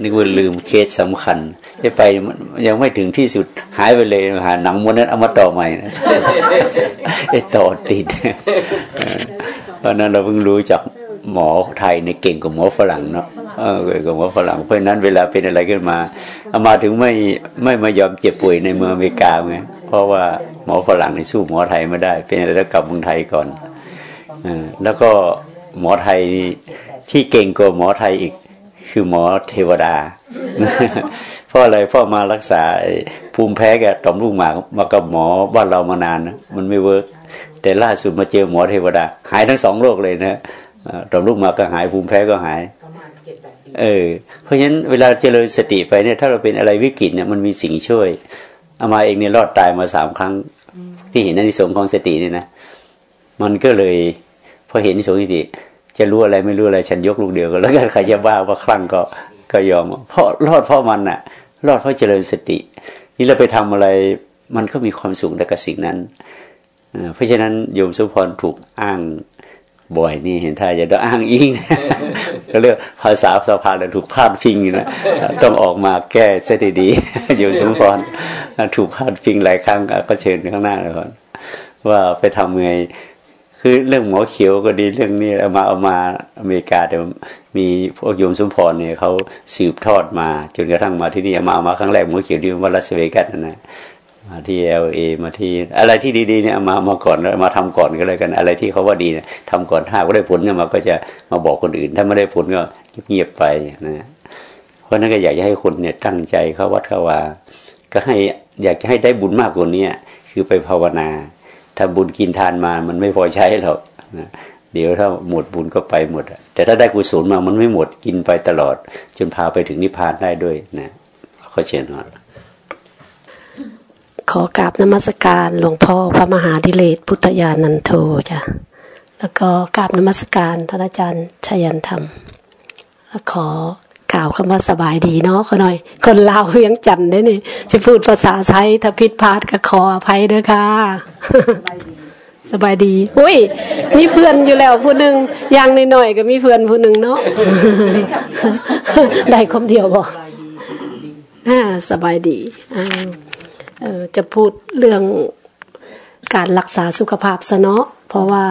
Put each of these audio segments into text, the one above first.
นึกว่าลืมเคสสำคัญจะไปยังไม่ถึงที่สุดหายไปเลยหาหนังม้วนนั้นเอามาต่อใหม่นะไอ้ต่อติดเพราะนั้นเราเพิ่งรู้จากหมอไทยในเก่งกว่าหมอฝรั่งเนาะเออเก่งกว่าหมอฝรั่งเพราะนั้นเวลาเป็นอะไรขึ้นมาเอามาถึงไม่ไม่มายอมเจ็บป่วยในเมืองอเมริกาไงเพราะว่าหมอฝรั่งในสู้หมอไทยไม่ได้ เป็นอะไรแล้วกลับเมืองไทยก่อนอแล้วก็หมอไทยที่เก่งกว่าหมอไทยอีก คือหมอเทวดาเพราะอะไรเพราะมารักษาภูมิแพ้กับต่อมลูกหมากมากับหมอบ้านเรามานานนะมันไม่ work แต่ล่าสุดมาเจอหมอเทวดา หายทั้งสองโรคเลยนะต่อมลูกหมากก็หายภูมิแพ้ก็หายเออเพราะฉะนั้นเวลาเจริญสติไปเนี่ยถ้าเราเป็นอะไรวิกฤตเนี่ยมันมีสิ่งช่วยเอามาเองเนี่ยรอดตายมาสามครั้ง ที่เห็นในสงของสตินี่นะ มันก็เลยพอเห็นในสงสติ จะรู้อะไรไม่รู้อะไรฉันยกลูกเดียวก็แล้วกันใครจะบ้าว่าคลั่งก็ก็ยอม เพราะรอดเพราะมันน่ะรอดเพราะเจริญสติ นี่เราไปทำอะไรมันก็มีความสุขกับสิ่งนั้นเพราะฉะนั้นโยมสุพรถูกอ้างบ่อยนี่เห็นท่าจะต้องอ้างอิงก็เรียกภาษาสภาเลยถูกพาดพิงนะต้องออกมาแก้เสียดีๆโยมสุพรถูกพาดพิงหลายครั้งก็เชิญข้างหน้าเลยก่อนว่าไปทำไง คือเรื่องหมอเขียวก็ดีเรื่องนี้เอามาเอามาอเมริกาแต่มีพวกโยมสมพรเนี่ยเขาสืบทอดมา จนกระทั่งมาที่นี่เอามาเอามาครั้งแรกหมอเขียวที่วัดลาสเวกัสนะมาที่เอลเอมาที่อะไรที่ดีๆเนี่ยมามาก่อนแล้วมาทำก่อนก็เลยกัน อะไรที่เขาว่าดีเนี่ยทำก่อนถ้าก็ได้ผลเนี่ยมาก็จะมาบอกคนอื่น ถ้าไม่ได้ผลก็เงียบไปนะเพราะนั้นก็อยากจะให้คนเนี่ยตั้งใจเข้าวัดเข้าวาก็ให้อยากจะให้ได้บุญมากกว่านี้คือไปภาวนา ถ้าบุญกินทานมามันไม่พอใช้หรอกเดี๋ยวถ้าหมดบุญก็ไปหมด แต่ถ้าได้กุศลมามันไม่หมดกินไปตลอด จนพาไปถึงนิพพานได้ด้วยนะขอเชิญนะขอกราบนมัสการหลวงพ่อพระมหาดิเลศพุทธญาณันโทจ้ะแล้วก็กราบนมัสการท่านอาจารย์ชยันธรรม แล้วขอ กล่าวคำว่าสบายดีเนาะขอหน่อย คนลาวยังจันได้นี่จะพูดภาษาไทยถ้าผิดพลาดก็ขออภัยเด้อค่ะสบายดีอุ้ย มีเพื่อนอยู่แล้วผู้หนึ่งยังหน่อยๆก็มีเพื่อนผู้หนึ่งเนาะได้คมเดียวบ่อ่าสบายดีอ่าจะพูดเรื่องการรักษาสุขภาพซะเนาะเพราะว่า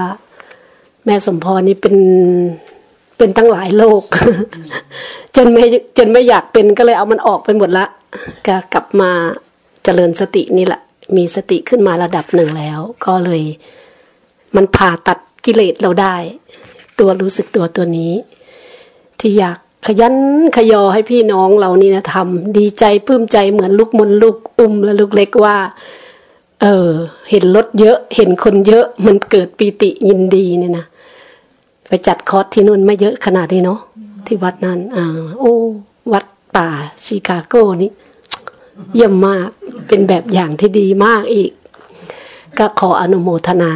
แม่สมพรนี่เป็น เป็นตั้งหลายโรคจนไม่จนไม่อยากเป็นก็เลยเอามันออกไปหมดละก็กลับมาเจริญสตินี่แหละ มีสติขึ้นมาระดับหนึ่งแล้ว ก็เลย มันผ่าตัดกิเลสเราได้ ตัวรู้สึกตัวตัวนี้ ที่อยากขยันขยอให้พี่น้องเรานี่นะทำดีใจปลื้มใจเหมือนลูกมนลูกอุ้มและลูกเล็กว่า เออ เห็นรถเยอะ เห็นคนเยอะ มันเกิดปีติยินดีเนี่ยนะ ไปจัดคอร์สที่นู่นไม่เยอะขนาดนี้เนาะที่วัดนั้น อ่า โอ้ วัดป่าชิคาโกนี่เยี่ยมมากเป็นแบบอย่างที่ดีมากอีก ก็ขออนุโมทนา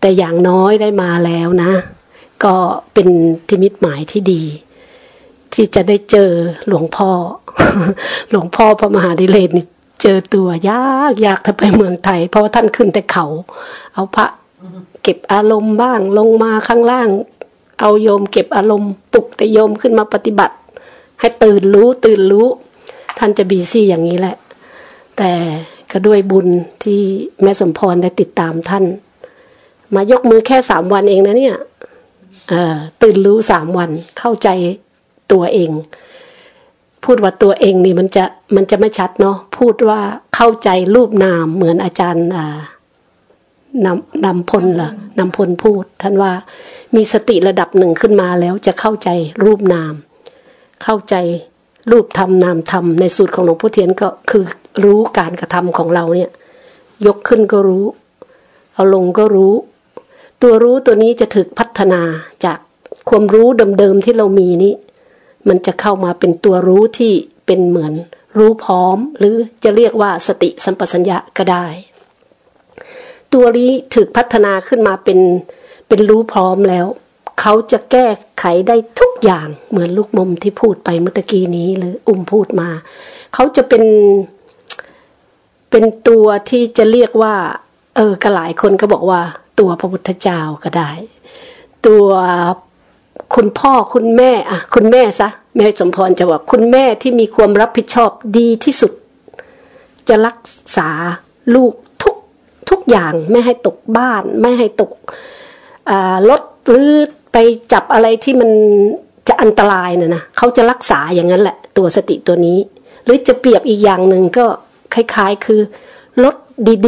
แต่อย่างน้อยได้มาแล้วนะ ก็เป็นนิมิตหมายที่ดี ที่จะได้เจอหลวงพ่อ หลวงพ่อพระมหาดิเลศนี่เจอตัวยากยากถ้าไปเมืองไทย เพราะว่าท่านขึ้นแต่เขา เอาพระเก็บอารมณ์บ้างลงมาข้างล่าง เอาโยมเก็บอารมณ์ปลุกแต่โยมขึ้นมาปฏิบัติ ให้ตื่นรู้ตื่นรู้ ท่านจะบีซี่อย่างนี้แหละ แต่ก็ด้วยบุญที่แม่สมพรได้ติดตามท่าน มายกมือแค่สามวันเองนะเนี่ยตื่นรู้สามวันเข้าใจตัวเอง พูดว่าตัวเองนี่มันจะมันจะไม่ชัดเนาะพูดว่าเข้าใจรูปนามเหมือนอาจารย์ นำนำพลเหรอนำพลพูด ท่านว่ามีสติระดับหนึ่งขึ้นมาแล้วจะเข้าใจรูปนาม เข้าใจรูปธรรมนามธรรมในสูตรของหลวงพ่อเทียนก็คือรู้การกระทำของเราเนี่ย ยกขึ้นก็รู้ เอาลงก็รู้ ตัวรู้ตัวนี้จะถึกพัฒนาจากความรู้เดิมๆที่เรามีนี้มันจะเข้ามาเป็นตัวรู้ที่เป็นเหมือน รู้พร้อม หรือจะเรียกว่าสติสัมปสัญญะก็ได้ ตัวนี้ถึกพัฒนาขึ้นมาเป็นเป็นรู้พร้อมแล้ว เขาจะแก้ไขได้ทุกอย่างเหมือนลูกมุมที่พูดไปเมื่อกี้นี้หรืออุ้มพูดมา เขาจะเป็นเป็นตัวที่จะเรียกว่า เออกหลายคนก็บอกว่า ตัวพระพุทธเจ้าก็ได้ ตัวคุณพ่อคุณแม่อะคุณแม่ซะแม่สมพรจะบอกคุณแม่ที่มีความรับผิดชอบดีที่สุด จะรักษาลูก ทุกอย่างไม่ให้ตกบ้าน ไม่ให้ตกรถหรือไปจับอะไรที่มันจะอันตรายนะนะเขาจะรักษาอย่างนั้นแหละ ตัวสติตัวนี้ หรือจะเปรียบอีกอย่างหนึ่งก็คล้าย ๆ คือรถ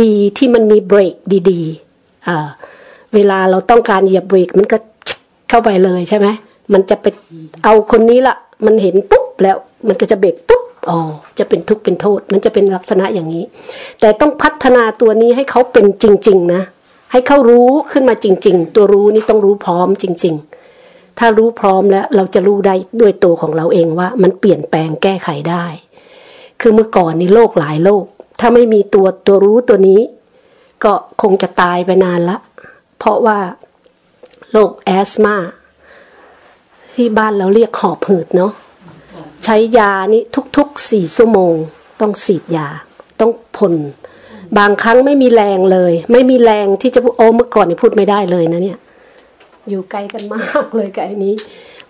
ดีๆ ที่มันมีเบรกดีๆเวลาเราต้องการเหยียบเบรกมันก็เข้าไปเลยใช่ไหมมันจะไปเอาคนนี้ละมันเห็นปุ๊บแล้วมันก็จะเบรกปุ๊บ อ๋อจะเป็นทุกข์เป็นโทษ มันจะเป็นลักษณะอย่างนี้ แต่ต้องพัฒนาตัวนี้ให้เขาเป็นจริง ๆ นะ ให้เขารู้ขึ้นมาจริง ๆ ตัวรู้นี่ต้องรู้พร้อมจริง ๆ ถ้ารู้พร้อมแล้วเราจะรู้ได้ด้วยตัวของเราเองว่า มันเปลี่ยนแปลงแก้ไขได้ คือเมื่อก่อนนี่โรคหลายโรคถ้าไม่มีตัวตัวรู้ตัวนี้ ก็คงจะตายไปนานละ เพราะว่าโรคแอสมาที่บ้านเราเรียกหอบหืดเนาะ ใช้ยานี้ทุกๆสี่ชั่วโมง ต้องสีดยา ต้องพ่นบางครั้งไม่มีแรงเลย ไม่มีแรงที่จะพูดโอ้เมื่อก่อนนี่พูดไม่ได้เลยนะเนี่ย อยู่ไกลกันมากเลยกับไอ้นี้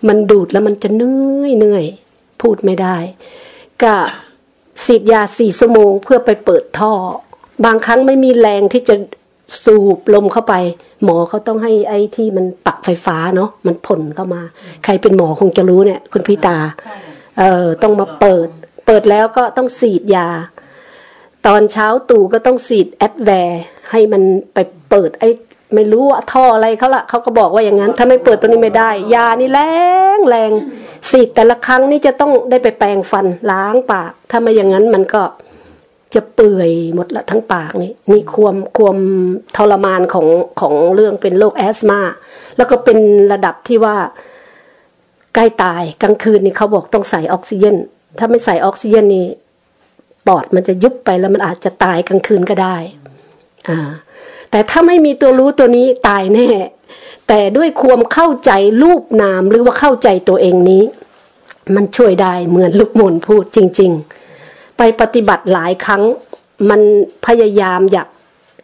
มันดูดแล้วมันจะเหนื่อยเหนื่อยพูดไม่ได้ก็สีดยาสี่ชั่วโมง เพื่อไปเปิดท่อ บางครั้งไม่มีแรงที่จะสูบลมเข้าไป หมอเขาต้องให้ไอ้ที่มันปักไฟฟ้าเนาะมันผลเข้ามา ใครเป็นหมอคงจะรู้เนี่ย คุณพิตา เออต้องมาเปิด เปิดแล้วก็ต้องสีดยา ตอนเช้าตู่ก็ต้องสีดแอดแวร์ให้มันไปเปิดไอ้ไม่รู้ว่าท่ออะไรเขาละเขาก็บอกว่าอย่างนั้น ถ้าไม่เปิดตัวนี้ไม่ได้ ยานี่แรงแรงสีดแต่ละครั้งนี่จะต้องได้ไปแปรงฟันล้างปาก ถ้าไม่อย่างนั้นมันก็จะเปื่อยหมดละทั้งปากนี่นี่ความความทรมานของของเรื่องเป็นโรคแอสมาแล้วก็เป็นระดับที่ว่า ใกล้ตายกลางคืนนี่เขาบอกต้องใส่ออกซิเจนถ้าไม่ใส่ออกซิเจนนี่ปอดมันจะยุบไปแล้วมันอาจจะตายกลางคืนก็ได้ อ่า แต่ถ้าไม่มีตัวรู้ตัวนี้ตายแน่ แต่ด้วยความเข้าใจรูปนามหรือว่าเข้าใจตัวเองนี้ มันช่วยได้เหมือนลูกมนพูดจริง ๆ ไปปฏิบัติหลายครั้ง มันพยายามอยาก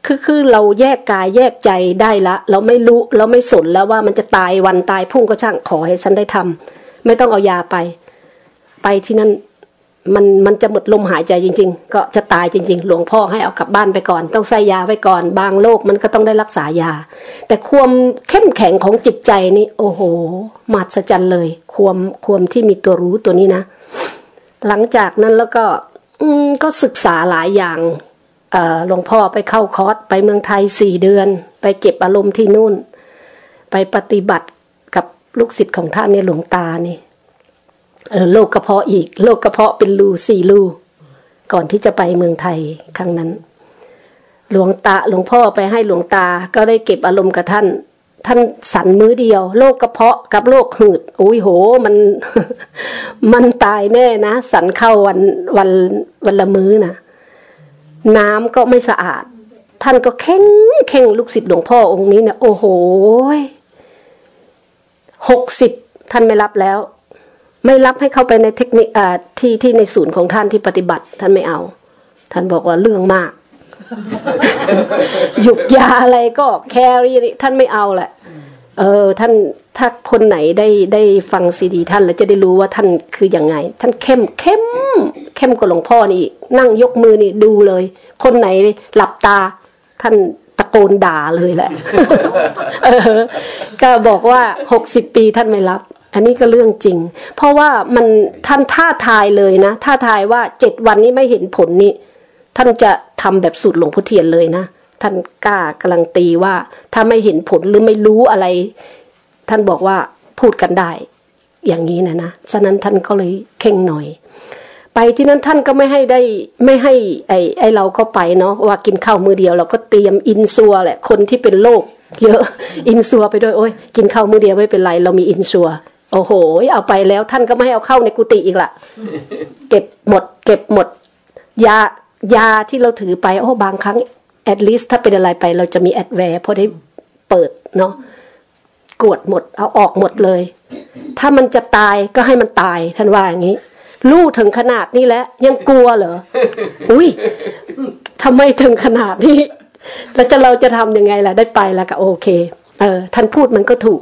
คือคือเราแยกกายแยกใจได้ละ เราไม่รู้เราไม่สนแล้วว่ามันจะตายวันตายพุ่งก็ช่างขอให้ฉันได้ทำไม่ต้องเอายาไป ไปที่นั่นมันมันจะหมดลมหายใจจริง ๆ ก็จะตายจริง ๆ หลวงพ่อให้เอากลับบ้านไปก่อน ต้องใส่ยาไว้ก่อน บางโรคมันก็ต้องได้รักษายา แต่ความเข้มแข็งของจิตใจนี่โอ้โหมหัศจรรย์เลย ความความที่มีตัวรู้ตัวนี้นะ หลังจากนั้นแล้วก็ อืมก็ศึกษาหลายอย่าง หลวงพ่อไปเข้าคอร์สไปเมืองไทยสี่เดือน ไปเก็บอารมณ์ที่นู่น ไปปฏิบัติกับลูกศิษย์ของท่านเนี่ยหลวงตานี่โรคกระเพาะอีกโรคกระเพาะเป็นรูสี่รูก่อนที่จะไปเมืองไทยครั้งนั้น หลวงตาหลวงพ่อไปให้หลวงตาก็ได้เก็บอารมณ์กับท่าน ท่านสันมือเดียวโรคกระเพาะกับโรคหืดโอ้ยโห มัน มันตายแน่นะ สันเข้าวันวันวันละมื้อนะ น้ำก็ไม่สะอาด ท่านก็เข่งเข่งลูกศิษย์หลวงพ่อองค์นี้เนี่ยโอ้โหหกสิบท่านไม่รับแล้ว ไม่รับให้เข้าไปในเทคนิคที่ที่ในศูนย์ของท่านที่ปฏิบัติ ท่านไม่เอา ท่านบอกว่าเรื่องมาก หยุกยาอะไรก็แครี่ท่านไม่เอาแหละ เออ ท่าน ถ้าคนไหนได้ได้ฟังซีดีท่านแล้วจะได้รู้ว่าท่านคืออยังไง ท่านเข้มเข้มเข้มกว่าหลวงพ่อนี่นั่งยกมือนี่ดูเลย คนไหนหลับตา ท่านตะโกนด่าเลยแหละก็บอกว่าหกสิบปีท่านไม่รับ อันนี้ก็เรื่องจริง เพราะว่ามันท่านท่าทายเลยนะท่าทายว่าเจ็ดวันนี้ไม่เห็นผลนี่ท่านจะทำแบบสูตรหลวงพ่อเทียนเลยนะท่านกล้ากำลังตีว่าถ้าไม่เห็นผลหรือไม่รู้อะไร ท่านบอกว่าพูดกันได้ อย่างนี้นะนะฉะนั้นท่านก็เลยเคร่งหน่อย ไปที่นั้นท่านก็ไม่ให้ได้ไม่ให้ไอ้ไอ้เราเข้าไปเนาะว่ากินข้าวมื้อเดียว เราก็เตรียม Ensure แหละคนที่เป็นโรคเยอะ Ensure ไปด้วยโอ้ยกินข้าวมื้อเดียวไม่เป็นไรเรามี Ensure โอ้โห เอาไปแล้วท่านก็ไม่ให้เอาเข้าในกุฏิอีกละเก็บหมด เก็บหมด ยายาที่เราถือไปโอ้บางครั้ง at least ถ้าเป็นอะไรไป เราจะมี Advil พอได้เปิดเนาะ กวดหมด เอาออกหมดเลย ถ้ามันจะตายก็ให้มันตายท่านว่าอย่างนี้ลู่ถึงขนาดนี้แล้วยังกลัวเหรอ อุ้ยทำไมถึงขนาดนี้ แล้วจะเราจะทำยังไงล่ะได้ไปแล้วก็โอเค เออ ท่านพูดมันก็ถูก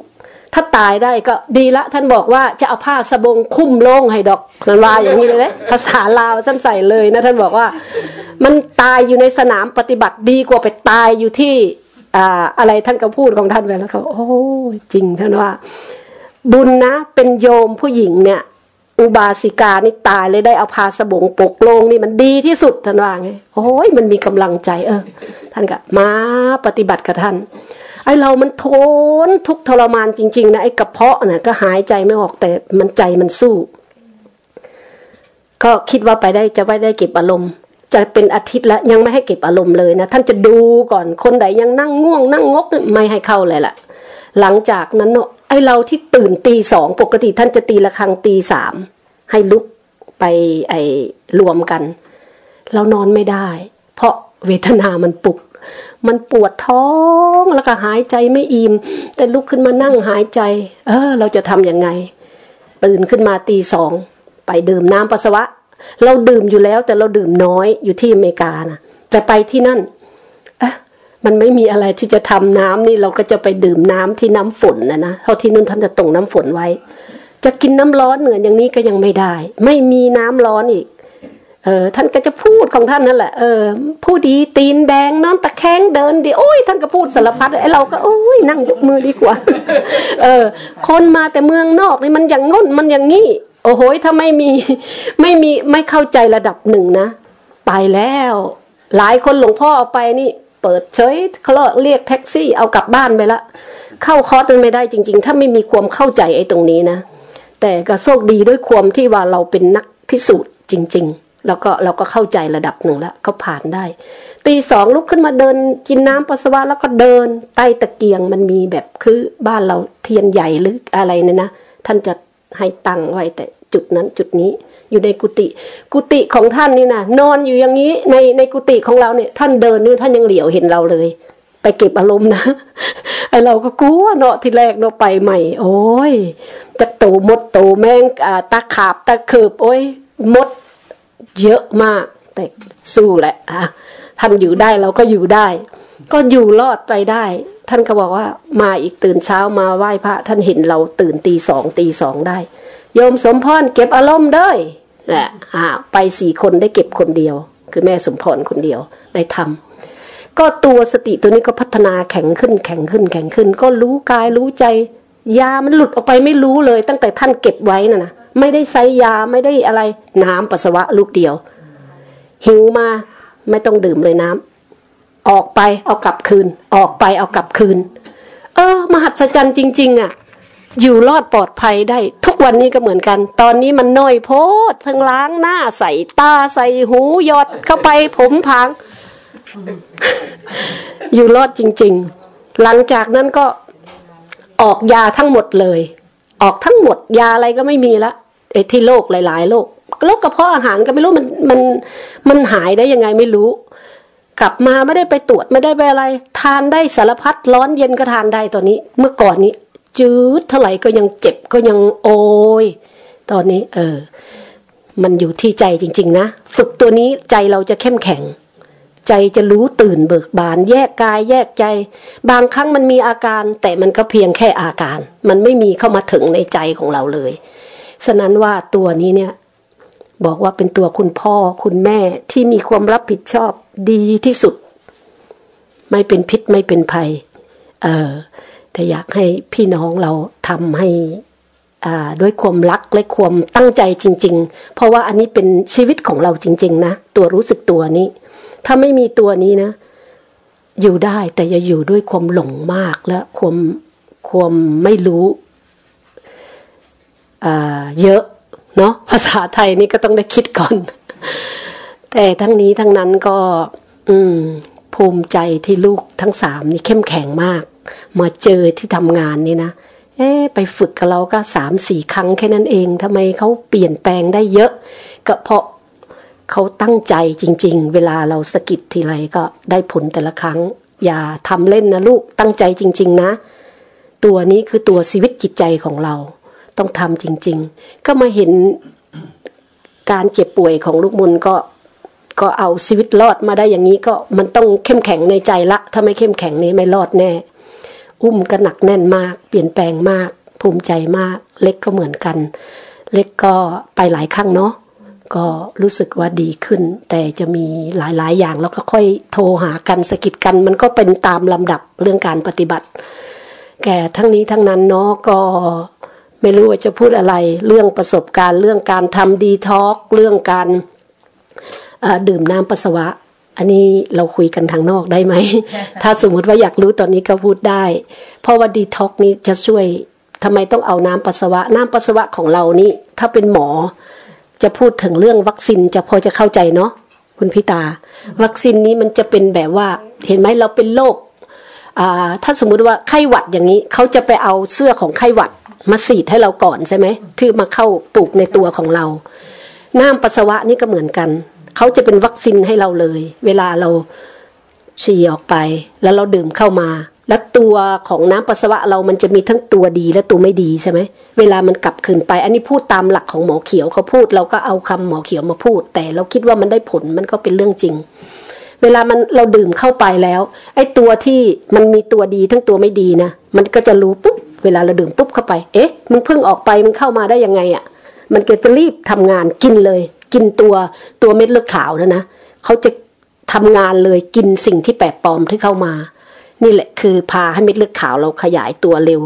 ถ้าตายได้ก็ดีละ ท่านบอกว่าจะเอาผ้าสบงคุ้มโล่งให้ดอกนันวาอย่างนี้เลยนะภาษาลาวท่านใส่เลยนะท่านบอกว่า มันตายอยู่ในสนามปฏิบัติดีกว่าไปตายอยู่ที่ อะไรท่านก็พูดของท่านไปแล้วเขาโอ้จริงท่านว่า บุญนะเป็นโยมผู้หญิงเนี่ย อุบาสิกานี่ตายเลยได้เอาพาสบงปกโลงนี่มันดีที่สุดท่านว่าไงโอ้ยมันมีกำลังใจเออ ท่านก็มาปฏิบัติกับท่านไอเรามันทนทุกทรมานจริง ๆ นะไอกระเพาะน่ะก็หายใจไม่ออกแต่มันใจมันสู้ ก็คิดว่าไปได้จะไปได้เก็บอารมณ์ จะเป็นอาทิตย์แล้วยังไม่ให้เก็บอารมณ์เลยนะ ท่านจะดูก่อนคนใดยังนั่งง่วง นั่งงกไม่ให้เข้าเลยล่ะ หลังจากนั้นเนาะไอเราที่ตื่นตีสองปกติท่านจะตีละครังตีสามให้ลุกไปไอรวมกัน เรานอนไม่ได้ เพราะเวทนามันปลุก มันปวดท้องแล้วก็หายใจไม่อิ่มแต่ลุกขึ้นมานั่งหายใจ เออ เราจะทำยังไง ตื่นขึ้นมาตีสองไปดื่มน้ำปัสสาวะ เราดื่มอยู่แล้ว แต่เราดื่มน้อยอยู่ที่อเมริกานะแต่ไปที่นั่นอะมันไม่มีอะไรที่จะทำน้ำนี่เราก็จะไปดื่มน้ำที่น้ำฝนนะนะเพราที่นู่นท่านจะตรงน้ำฝนไว้ จะกินน้ำร้อนเหมือนอย่างนี้ก็ยังไม่ได้ ไม่มีน้ำร้อนอีก เออ ท่านก็จะพูดของท่านนั่นแหละ เออ ผู้ดีตีนแดงน้ำตะแคงเดินดีโอ้ยท่านก็พูดสารพัดไอเราก็โอ้ยนั่งยกมือดีกว่า เออ คนมาแต่เมืองนอกนี่มันอย่างง้นมันอย่างงี้ อ้โหถ้าไม่มีไม่มีไม่เข้าใจระดับหนึ่งนะไปแล้ว หลายคนหลวงพ่อเอาไปนี่เปิดเฉยเขาเรียกแท็กซี่เอากลับบ้านไปละ เข้าคอร์สมันไม่ได้จริง ๆ ถ้าไม่มีความเข้าใจไอ้ตรงนี้นะ แต่ก็โชคดีด้วยความที่ว่าเราเป็นนักพิสูจน์จริง ๆ แล้วก็เราก็เข้าใจระดับหนึ่งแล้วก็ผ่านได้ ตีสองลุกขึ้นมาเดินกินน้ำปัสสาวะแล้วก็เดินใต้ตะเกียงมันมีแบบคือบ้านเราเทียนใหญ่หรืออะไรเนี่ยนะ ท่านจะให้ตังไว้แต่ จุดนั้นจุดนี้อยู่ในกุฏิกุฏิของท่านนี่นะนอนอยู่อย่างนี้ในในกุฏิของเราเนี่ยท่านเดินนี่ท่านยังเหลียวเห็นเราเลย ไปเก็บอารมณ์นะไอเราก็กลัวเนาะที่แรกเนาะไปใหม่ โอ้ยตะโตมดโตแมงอ่าตะขาบตะเขิบโอ้ยมดเยอะมาก แต่สู้แหละอะท่านอยู่ได้เราก็อยู่ได้ ก็อยู่รอดไปได้ ท่านก็บอกว่ามาอีกตื่นเช้ามาไหว้พระ ท่านเห็นเราตื่นตีสองตีสองได้ โยมสมพรเก็บอารมณ์ด้แหละอ่าไปสี่คนได้เก็บคนเดียว คือแม่สมพรคนเดียวได้ทำก็ตัวสติตัวนี้ก็พัฒนาแข็งขึ้นแข็งขึ้นแข็งขึ้น ก็รู้กายรู้ใจ ยามันหลุดออกไปไม่รู้เลย ตั้งแต่ท่านเก็บไว้น่ะนะไม่ได้ใส่ยาไม่ได้อะไรน้ำปัสสาวะลูกเดียว หิวมาไม่ต้องดื่มเลยน้ำออกไปเอากลับคืน ออกไปเอากลับคืน เออ มหัศจรรย์จริง ๆ อะ อยู่รอดปลอดภัยได้ ทุกวันนี้ก็เหมือนกัน ตอนนี้มันน้อยโพดทั้งล้างหน้าใส่ตาใส่หูหยอดเข้าไปผมพางอยู่รอดจริง ๆ หลังจากนั้นก็ออกยาทั้งหมดเลย ออกทั้งหมดยาอะไรก็ไม่มีละไอ้ที่โรคหลายๆโรคโรคกระเพาะอาหารก็ไม่รู้มันมันมันหายได้ยังไงไม่รู้ กลับมาไม่ได้ไปตรวจไม่ได้ไปอะไร ทานได้สารพัดร้อนเย็นก็ทานได้ตอนนี้ เมื่อก่อนนี้ จืดเท่าไหร่ก็ยังเจ็บก็ยังโอยตอนนี้ เออ มันอยู่ที่ใจจริง ๆ นะ ฝึกตัวนี้ใจเราจะเข้มแข็ง ใจจะรู้ตื่นเบิกบาน แยกกายแยกใจ บางครั้งมันมีอาการ แต่มันก็เพียงแค่อาการ มันไม่มีเข้ามาถึงในใจของเราเลยฉะนั้นว่าตัวนี้เนี่ย บอกว่าเป็นตัวคุณพ่อคุณแม่ที่มีความรับผิดชอบดีที่สุด ไม่เป็นพิษไม่เป็นภัย เออ แต่อยากให้พี่น้องเราทำให้ด้วยความรักและความตั้งใจจริง ๆ เพราะว่าอันนี้เป็นชีวิตของเราจริง ๆ นะ ตัวรู้สึกตัวนี้ ถ้าไม่มีตัวนี้นะ อยู่ได้แต่อย่าอยู่ด้วยความหลงมากและความความไม่รู้เยอะเนาะภาษาไทยนี่ก็ต้องได้คิดก่อน แต่ทั้งนี้ทั้งนั้นก็ อืม ภูมิใจที่ลูกทั้งสามนี่เข้มแข็งมาก มาเจอที่ทำงานนี่นะเอ๊ไปฝึกกับเราก็สามสี่ครั้งแค่นั้นเองทำไมเขาเปลี่ยนแปลงได้เยอะ ก็เพราะเขาตั้งใจจริง ๆ เวลาเราสกิดทีไรก็ได้ผลแต่ละครั้ง อย่าทำเล่นนะลูกตั้งใจจริง ๆ นะ ตัวนี้คือตัวชีวิตจิตใจของเรา ต้องทำจริง ๆ ก็มาเห็นการเจ็บป่วยของลูกมนก็ก็เอาชีวิตรอดมาได้อย่างนี้ก็มันต้องเข้มแข็งในใจละ ถ้าไม่เข้มแข็งนี้ไม่รอดแน่ อุ้มก็หนักแน่นมาก เปลี่ยนแปลงมาก ภูมิใจมาก เล็กก็เหมือนกัน เล็กก็ไปหลายครั้งเนาะก็รู้สึกว่าดีขึ้น แต่จะมีหลายๆ อย่างแล้วก็ค่อยโทรหากันสกิดกัน มันก็เป็นตามลำดับเรื่องการปฏิบัติ แก่ทั้งนี้ทั้งนั้นเนาะก็ไม่รู้ว่าจะพูดอะไร เรื่องประสบการณ์ เรื่องการทำดีท็อกเรื่องการดื่มน้ำปัสสาวะ อันนี้เราคุยกันทางนอกได้ไหม ถ้าสมมติว่าอยากรู้ตอนนี้ก็พูดได้ เพราะว่าดีท็อกนี้จะช่วยทำไมต้องเอาน้ำปัสสาวะ น้ำปัสสาวะของเรานี่ ถ้าเป็นหมอ จะพูดถึงเรื่องวัคซีนจะพอจะเข้าใจเนาะคุณพิตา วัคซีนนี้มันจะเป็นแบบว่า เห็นไหมเราเป็นโรคถ้าสมมุติว่าไข้หวัดอย่างนี้เขาจะไปเอาเสื้อของไข้หวัดมาสีดให้เราก่อนใช่ไหมที่มาเข้าปลูกในตัวของเรา น้ำปัสสาวะนี่ก็เหมือนกัน เขาจะเป็นวัคซีนให้เราเลย เวลาเราฉี่ออกไป แล้วเราดื่มเข้ามา แล้วตัวของน้ำปัสสาวะเรามันจะมีทั้งตัวดีและตัวไม่ดีใช่ไหมเวลามันกลับคืนไป อันนี้พูดตามหลักของหมอเขียวเขาพูด เราก็เอาคำหมอเขียวมาพูด แต่เราคิดว่ามันได้ผลมันก็เป็นเรื่องจริง เวลามันเราดื่มเข้าไปแล้ว ไอ้ตัวที่มันมีตัวดีทั้งตัวไม่ดีนะมันก็จะรู้ปุ๊บเวลาเราดื่มปุ๊บเข้าไป เอ๊ะ มึงเพิ่งออกไป มึงเข้ามาได้ยังไงอะ่ะ มันก็จะรีบทำงานกินเลย กินตัวตัวเม็ดเลือดขาวนะนะเขาจะทำงานเลยกินสิ่งที่แปลกปลอมที่เข้ามา นี่แหละคือพาให้เม็ดเลือดขาวเราขยายตัวเร็ว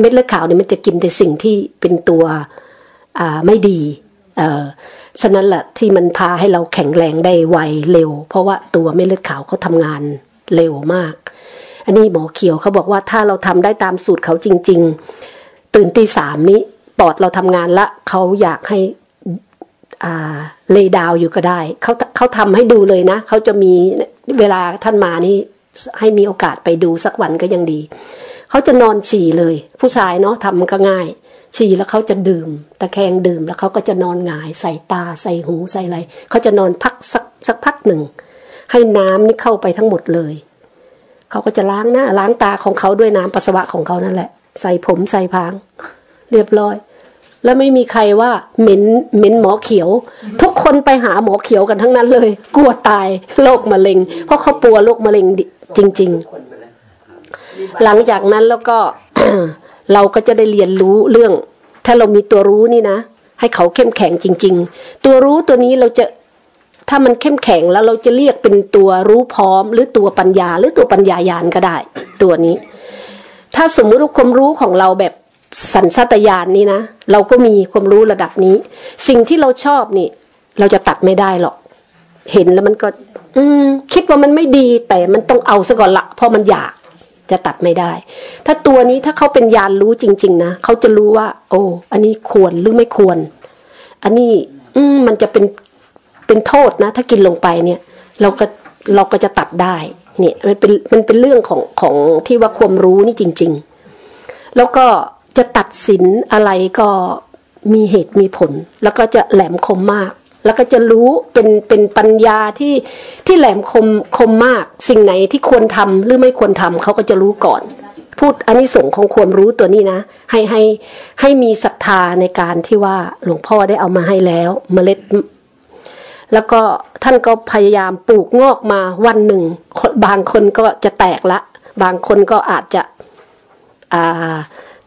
เม็ดเลือดขาวเนี่ยมันจะกินแต่สิ่งที่เป็นตัวอ่าไม่ดีเออฉะนั้นแหละที่มันพาให้เราแข็งแรงได้ไวเร็ว เพราะว่าตัวเม็ดเลือดขาวเขาทำงานเร็วมาก อันนี้หมอเขียวเขาบอกว่าถ้าเราทำได้ตามสูตรเขาจริง ๆ ตื่นตีสามนี้ปอดเราทำงานละเขาอยากให้ เลดาวอยู่ก็ได้เขาเขาทำให้ดูเลยนะเขาจะมีเวลาท่านมานี่ให้มีโอกาสไปดูสักวันก็ยังดีเขาจะนอนฉี่เลย ผู้ชายเนาะทำก็ง่าย ฉี่แล้วเขาจะดื่ม ตะแคงดื่มแล้วเขาก็จะนอนหงายใส่ตาใส่หูใส่อะไรเขาจะนอนพักสักสักพักหนึ่ง ให้น้ำนี่เข้าไปทั้งหมดเลยเขาก็จะล้างหน้าล้างตาของเขาด้วยน้ำปัสสาวะของเขานั่นแหละ ใส่ผมใส่พาง เรียบร้อย แล้วไม่มีใครว่าเหม็นเหม็นหมอเขียว ทุกคนไปหาหมอเขียวกันทั้งนั้นเลย กลัวตายโรคมะเร็ง เพราะเขาปัวโรคมะเร็งจริง ๆ หลังจากนั้นแล้วก็เราก็จะได้เรียนรู้เรื่อง ถ้าเรามีตัวรู้นี่นะ ให้เขาเข้มแข็งจริง ๆ ตัวรู้ตัวนี้เราจะถ้ามันเข้มแข็งแล้วเราจะเรียกเป็นตัวรู้พร้อม หรือตัวปัญญา หรือตัวปัญญายานก็ได้ ตัวนี้ ถ้าสมมติว่าความรู้ของเราแบบ สัญชาตญาณนี้นะ เราก็มีความรู้ระดับนี้ สิ่งที่เราชอบนี่ เราจะตัดไม่ได้หรอก เห็นแล้วมันก็ อืม คิดว่ามันไม่ดีแต่มันต้องเอาซะก่อนละเพราะมันอยากจะตัดไม่ได้ ถ้าตัวนี้ถ้าเขาเป็นยานรู้จริง ๆ นะเขาจะรู้ว่า โอ้อันนี้ควรหรือไม่ควร อันนี้ อืมมันจะเป็นเป็นโทษนะ ถ้ากินลงไปเนี่ย เราก็เราก็จะตัดได้ เนี่ย มันเป็นมันเป็นเรื่องของของที่ว่าความรู้นี่จริง ๆ แล้วก็ จะตัดสินอะไรก็มีเหตุมีผล แล้วก็จะแหลมคมมาก แล้วก็จะรู้เป็นเป็นปัญญาที่ที่แหลมคมคมมาก สิ่งไหนที่ควรทำหรือไม่ควรทำเขาก็จะรู้ก่อน พูดอันนี้ส่งของควรรู้ตัวนี้นะ ให้ให้ให้มีศรัทธาในการที่ว่าหลวงพ่อได้เอามาให้แล้วเมล็ด แล้วก็ท่านก็พยายามปลูกงอกมาวันหนึ่ง บางคนก็จะแตกละ บางคนก็อาจจะ อ่า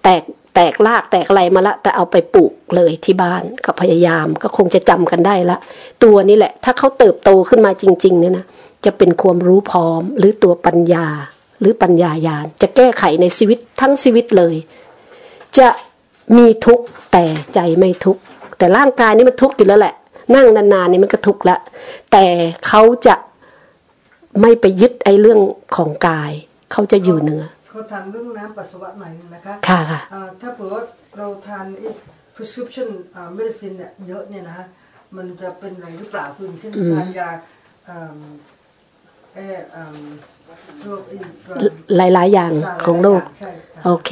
แตก แตกลากแตกอะไรมาละ แต่เอาไปปลูกเลยที่บ้านก็พยายามก็คงจะจำกันได้ละ ตัวนี้แหละ ถ้าเขาเติบโตขึ้นมาจริง ๆ เนี่ยนะจะเป็นความรู้พร้อมหรือตัวปัญญา หรือปัญญายาณจะแก้ไขในชีวิตทั้งชีวิตเลย จะมีทุกข์แต่ใจไม่ทุกข์แต่ร่างกายนี่มันทุกข์อยู่แล้วแหละ นั่งนานๆนี่มันก็ทุกข์ละ แต่เขาจะไม่ไปยึดไอ้เรื่องของกาย เขาจะอยู่เหนือ เขาทำเรื่องน้ำปัสสาวะหน่อยนึงนะคะค่ะค่ะถ้าเผื่อเราทาน prescription medicine เนี่ยเยอะเนี่ยนะฮะมันจะเป็นอะไรหรือเปล่าคือเช่นทานยาหลายๆอย่างของโรคโอเค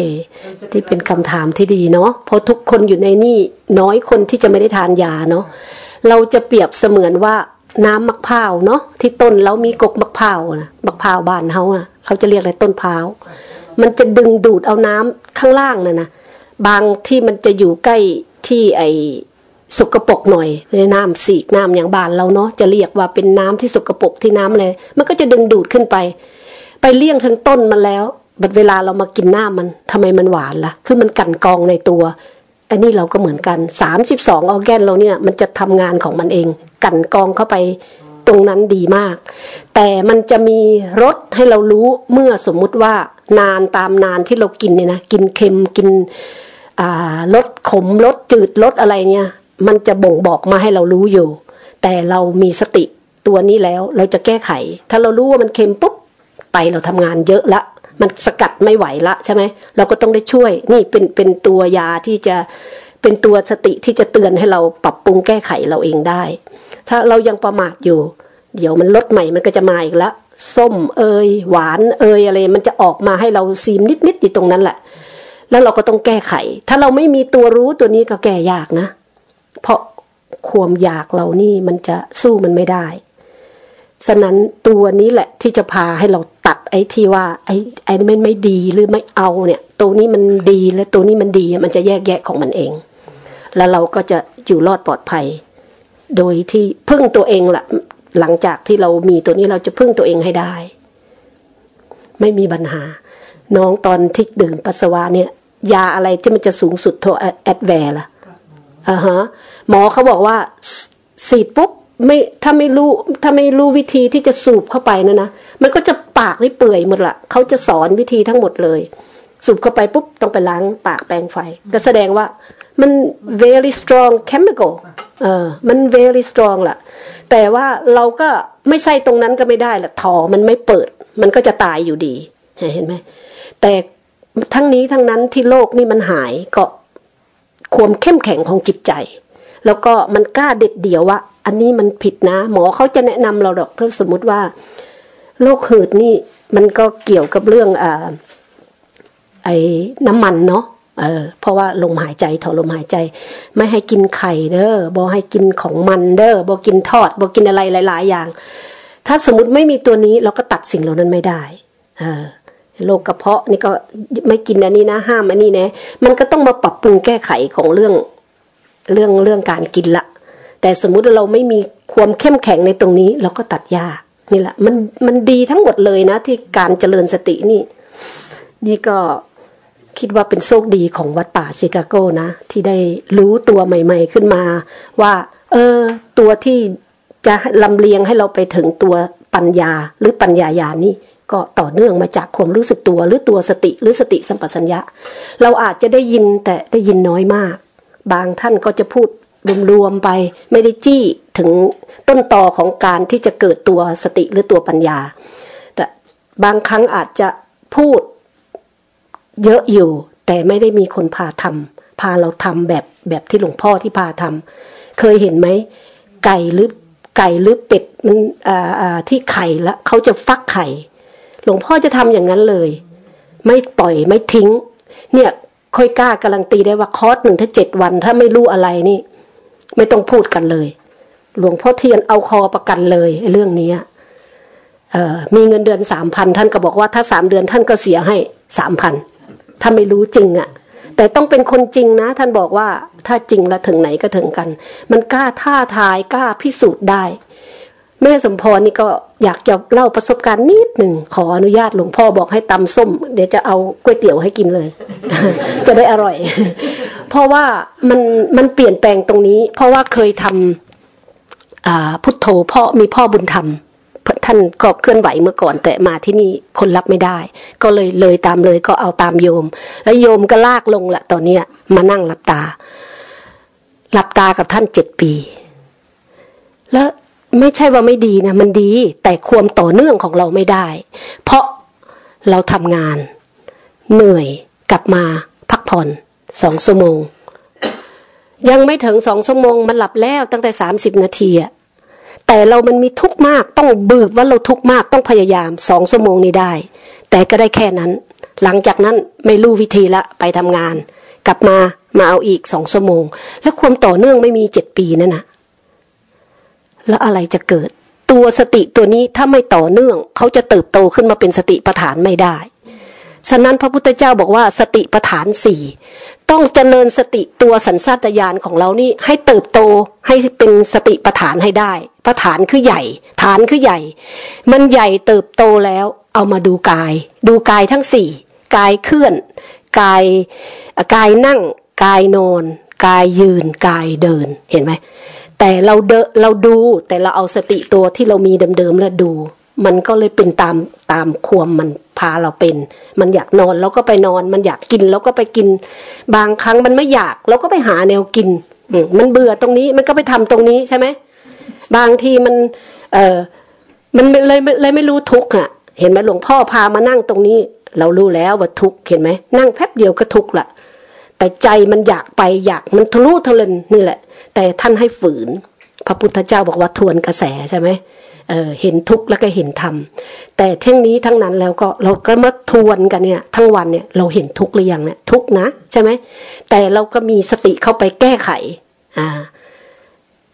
ที่เป็นคำถามที่ดีเนาะเพราะทุกคนอยู่ในนี่น้อยคนที่จะไม่ได้ทานยาเนาะเราจะเปรียบเสมือนว่าน้ำมะพร้าวเนาะที่ต้นแล้วมีกกมะพร้าวนะมะพร้าวบานเขาอะเขาจะเรียกอะไรต้นพร้าว มันจะดึงดูดเอาน้ำข้างล่างน่ะนะบางที่มันจะอยู่ใกล้ที่ไอสกปรกหน่อยในน้ำสีกน้ำอย่างบานเราเนาะจะเรียกว่าเป็นน้ำที่สกปรกที่น้ำอะไรมันก็จะดึงดูดขึ้นไป ไปเลี้ยงทั้งต้นมันแล้วบัดเวลาเรามากินหน้ามันทำไมมันหวานละ่ะ คือมันกันกองในตัว อันนี้เราก็เหมือนกันสามสิบสองออแกนเราเนี่ย มันจะทำงานของมันเอง กันกองเข้าไป ตรงนั้นดีมาก แต่มันจะมีรสให้เรารู้เมื่อสมมุติว่านานตามนานที่เรากินเนี่ยนะกินเค็มกินรสขมรสจืดรสอะไรเนี่ย มันจะบ่งบอกมาให้เรารู้อยู่ แต่เรามีสติตัวนี้แล้วเราจะแก้ไข ถ้าเรารู้ว่ามันเค็มปุ๊บไตเราทำงานเยอะละมันสกัดไม่ไหวละใช่ไหมเราก็ต้องได้ช่วย นี่เป็นเป็นตัวยาที่จะเป็นตัวสติที่จะเตือนให้เราปรับปรุงแก้ไขเราเองได้ ถ้าเรายังประมาทอยู่ เดี๋ยวมันลดใหม่มันก็จะมาอีกแล้วส้มเอยหวานเอยอะไร มันจะออกมาให้เราซีมนิดๆอยู่ตรงนั้นแหละ แล้วเราก็ต้องแก้ไข ถ้าเราไม่มีตัวรู้ตัวนี้ก็แก้ยากนะ เพราะความอยากเรานี่มันจะสู้มันไม่ได้ฉะนั้นตัวนี้แหละที่จะพาให้เราตัดไอ้ที่ว่า ไอ้ไอ้มันไม่ดีหรือไม่เอาเนี่ย ตัวนี้มันดีและตัวนี้มันดีมันจะแยกแยะของมันเอง แล้วเราก็จะอยู่รอดปลอดภัย โดยที่พึ่งตัวเองละหลังจากที่เรามีตัวนี้เราจะพึ่งตัวเองให้ได้ ไม่มีปัญหา น้องตอนที่ดื่มปัสสาวะเนี่ย ยาอะไรที่มันจะสูงสุดโทแอดแวร์ล่ะอ่าฮะหมอเขาบอกว่าสีดปุ๊บไม่ถ้าไม่รู้ถ้าไม่รู้วิธีที่จะสูบเข้าไปนะนะมันก็จะปากนี่เปื่อยหมดละเขาจะสอนวิธีทั้งหมดเลย สูบเข้าไปปุ๊บต้องไปล้างปากแปรงไฟ ก็แสดงว่า มัน very strong chemical เออมัน very strong ละแต่ว่าเราก็ไม่ใช่ตรงนั้นก็ไม่ได้ละทอมันไม่เปิด มันก็จะตายอยู่ดี เห็นไหมแต่ทั้งนี้ทั้งนั้นที่โลกนี่มันหายก็ความเข้มแข็งของจิตใจ แล้วก็มันกล้าเด็ดเดี่ยวว่า อันนี้มันผิดนะ หมอเขาจะแนะนำเราดอกถ้าสมมุติว่าโรคหืดนี่มันก็เกี่ยวกับเรื่องอ่าไอ้น้ำมันเนาะ เออเพราะว่าลมหายใจถอลมหายใจ ไม่ให้กินไข่เด้อบอให้กินของมันเด้อบอกินทอดบอกินอะไรหลาย ๆ อย่าง ถ้าสมมติไม่มีตัวนี้เราก็ตัดสิ่งเหล่านั้นไม่ได้เออโรคกระเพาะนี่ก็ไม่กินอันนี้นะห้ามอันนี้นะ มันก็ต้องมาปรับปรุงแก้ไขของเรื่องเรื่องเรื่องการกินละ แต่สมมุติเราไม่มีความเข้มแข็งในตรงนี้ เราก็ตัดยานี่แหละมันมันดีทั้งหมดเลยนะที่การเจริญสตินี่ นี่ก็ คิดว่าเป็นโชคดีของวัดป่าชิคาโกนะ ที่ได้รู้ตัวใหม่ ๆ ขึ้นมา ว่า เออ ตัวที่จะลำเลียงให้เราไปถึงตัวปัญญาหรือปัญญาญาณนี่ก็ต่อเนื่องมาจากความรู้สึกตัวหรือตัวสติหรือสติสัมปชัญญะ เราอาจจะได้ยินแต่ได้ยินน้อยมาก บางท่านก็จะพูดรวมๆไป ไม่ได้จี้ถึงต้นต่อของการที่จะเกิดตัวสติหรือตัวปัญญา แต่บางครั้งอาจจะพูด เยอะอยู่แต่ไม่ได้มีคนพาทำพาเราทำแบบแบบที่หลวงพ่อที่พาทำเคยเห็นไหมไก่หรือไก่หรือเป็ดมันอ่าอ่าที่ไข่แล้วเขาจะฟักไข่ หลวงพ่อจะทำอย่างนั้นเลย ไม่ปล่อยไม่ทิ้ง เนี่ยค่อยกล้าการันตีได้ว่าคอร์สหนึ่งถ้าเจ็ดวันถ้าไม่รู้อะไรนี่ ไม่ต้องพูดกันเลย หลวงพ่อเทียนเอาคอประกันเลยเรื่องนี้เออมีเงินเดือนสามพันท่านก็บอกว่าถ้าสามเดือนท่านก็เสียให้สามพัน ถ้าไม่รู้จริงอะ่ะ แต่ต้องเป็นคนจริงนะ ท่านบอกว่าถ้าจริงล้วถึงไหนก็ถึงกัน มันกล้าท่าทายกล้าพิสูจน์ได้ แม่สมพรนี่ก็อยากจะเล่าประสบการณ์นิดหนึ่งขออนุญาตหลวงพ่อบอกให้ตำส้ม เดี๋ยวจะเอาก๋วยเตี๋ยวให้กินเลย จะได้อร่อย เพราะว่ามันมันเปลี่ยนแปลงตรงนี้ เพราะว่าเคยทำพุทโธพ่อมีพ่อบุญธรรม ท่านก็เคลื่อนไหวเมื่อก่อน แต่มาที่นี่คนรับไม่ได้ ก็เลยเลยตามเลยก็เอาตามโยม แล้วโยมก็ลากลงละตอนเนี้ยมานั่งหลับตาหลับตากับท่านเจ็ดปี แล้วไม่ใช่ว่าไม่ดีนะมันดี แต่ความต่อเนื่องของเราไม่ได้ เพราะเราทำงาน เหนื่อยกลับมาพักผ่อนสองชั่วโมง ยังไม่ถึงสองชั่วโมง มันหลับแล้วตั้งแต่สามสิบนาทีอะ แต่เรามันมีทุกข์มากต้องบืบว่าเราทุกข์มากต้องพยายามสองชั่วโมงนี้ได้ แต่ก็ได้แค่นั้น หลังจากนั้นไม่รู้วิธีละไปทำงาน กลับมามาเอาอีกสองชั่วโมง แล้วความต่อเนื่องไม่มีเจ็ดปีนั่นนะแล้วอะไรจะเกิด ตัวสติตัวนี้ถ้าไม่ต่อเนื่อง เขาจะเติบโตขึ้นมาเป็นสติปัฏฐานไม่ได้ฉะนั้นพระพุทธเจ้าบอกว่าสติปัฏฐานสี่ ต้องเจริญสติตัวสัญชาตญาณของเรานี่ให้เติบโตให้เป็นสติปัฏฐานให้ได้ปัฏฐานคือใหญ่ ฐานคือใหญ่ มันใหญ่เติบโตแล้ว เอามาดูกาย ดูกายทั้งสี่กายเคลื่อน กายกายนั่ง กายนอน กายยืน กายเดินเห็นไหมแต่เราเดเราดูแต่เราเอาสติตัวที่เรามีเดิมๆแล้วดู มันก็เลยเป็นตามตามความมัน พาเราเป็น มันอยากนอนเราก็ไปนอน มันอยากกินเราก็ไปกิน บางครั้งมันไม่อยากเราก็ไปหาแนวกินมันเบื่อตรงนี้มันก็ไปทำตรงนี้ใช่ไหมบางทีมัน เออมันเลยเลยไม่รู้ทุกข์อะ เห็นไหมหลวงพ่อพามานั่งตรงนี้ เรารู้แล้วว่าทุกข์เห็นไหมนั่งแป๊บเดียวก็ทุกข์ละแต่ใจมันอยากไปอยากมันทะลุทะลนนี่แหละ แต่ท่านให้ฝืน พระพุทธเจ้าบอกว่าทวนกระแสใช่ไหม เเห็นทุกข์แล้วก็เห็นธรรมแต่เท่งนี้ทั้งนั้นแล้วก็เราก็มาทวนกันเนี่ย ทั้งวันเนี่ยเราเห็นทุกข์หรือยังเนี่ยทุกข์นะใช่ไหมแต่เราก็มีสติเข้าไปแก้ไข อ่า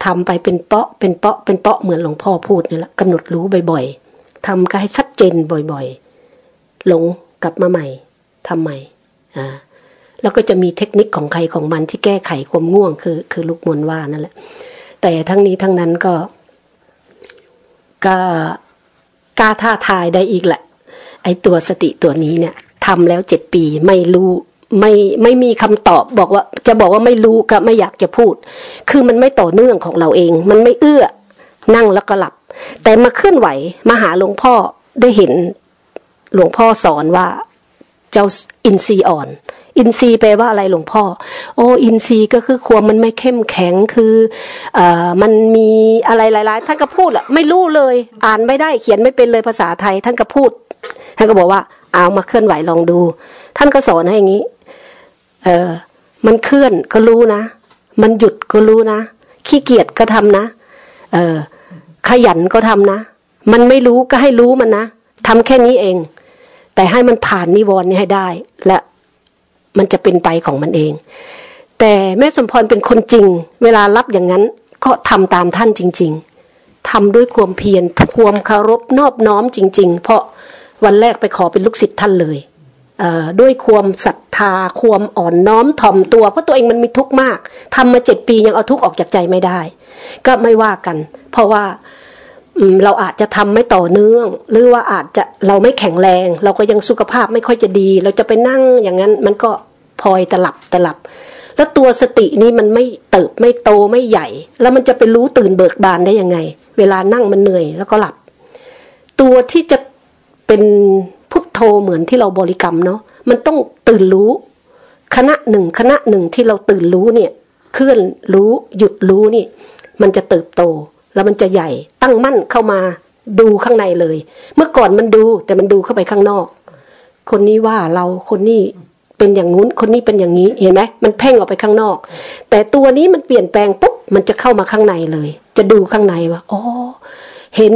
ทำไปเป็นเปาะเป็นเปาะเป็นเปาะเหมือนหลวงพ่อพูดนี่แหละกำหนดรู้บ่อยๆทำก็ให้ชัดเจนบ่อยๆหลงกลับมาใหม่ทำใหม่อ่าแล้วก็จะมีเทคนิคของใครของมันที่แก้ไขความง่วงคือ คือลูกมนว่านั่นแหละ แต่ทั้งนี้ทั้งนั้นก็ ก็กล้าท่าทายได้อีกแหละ ไอตัวสติตัวนี้เนี่ยทำแล้วเจ็ดปีไม่รู้ไม่ไม่มีคำตอบบอกว่าจะบอกว่าไม่รู้ก็ไม่อยากจะพูด คือมันไม่ต่อเนื่องของเราเอง มันไม่เอื้อ นั่งแล้วก็หลับ แต่มาเคลื่อนไหวมาหาหลวงพ่อได้เห็นหลวงพ่อสอนว่าเจ้าอินทรีย์อ่อน อินทรีย์แปลว่าอะไรหลวงพ่อ โอ้อินทรีย์ก็คือความมันไม่เข้มแข็งคือเอ่อมันมีอะไรหลาย ๆ ท่านก็พูดแหละไม่รู้เลย อ่านไม่ได้เขียนไม่เป็นเลยภาษาไทย ท่านก็พูดท่านก็บอกว่าเอามาเคลื่อนไหวลองดู ท่านก็สอนให้อย่างนี้ เออมันเคลื่อนก็รู้นะ มันหยุดก็รู้นะ ขี้เกียจก็ทำนะ เออขยันก็ทำนะ มันไม่รู้ก็ให้รู้มันนะทำแค่นี้เอง แต่ให้มันผ่านนิวรณ์นี้ให้ได้ และ มันจะเป็นไปของมันเอง แต่แม่สมพรเป็นคนจริง เวลารับอย่างนั้นก็ทำตามท่านจริง ๆทำด้วยความเพียรความเคารพนอบน้อมจริง ๆ เพราะวันแรกไปขอเป็นลูกศิษย์ท่านเลยด้วยความศรัทธาความอ่อนน้อมถ่อมตัว เพราะตัวเองมันมีทุกข์มากทำมาเจ็ดปียังเอาทุกข์ออกจากใจไม่ได้ ก็ไม่ว่ากัน เพราะว่า เราอาจจะทำไม่ต่อเนื่อง หรือว่าอาจจะเราไม่แข็งแรง เราก็ยังสุขภาพไม่ค่อยจะดี เราจะไปนั่งอย่างนั้นมันก็พลอยตลับตลับ แล้วตัวสตินี้มันไม่เติบไม่โตไม่ใหญ่ แล้วมันจะไปรู้ตื่นเบิกบานได้ยังไง เวลานั่งมันเหนื่อยแล้วก็หลับ ตัวที่จะเป็นพุทโธเหมือนที่เราบริกรรมเนาะมันต้องตื่นรู้คณะหนึ่งคณะหนึ่งที่เราตื่นรู้เนี่ยเคลื่อนรู้หยุดรู้นี่ มันจะเติบโต แล้วมันจะใหญ่ตั้งมั่นเข้ามาดูข้างในเลย เมื่อก่อนมันดูแต่มันดูเข้าไปข้างนอก คนนี้ว่าเราคนนี้เป็นอย่างงู้นคนนี้เป็นอย่างนี้เห็นไหมมันเพ่งออกไปข้างนอก แต่ตัวนี้มันเปลี่ยนแปลงปุ๊บมันจะเข้ามาข้างในเลย จะดูข้างในว่าอ๋อเห็น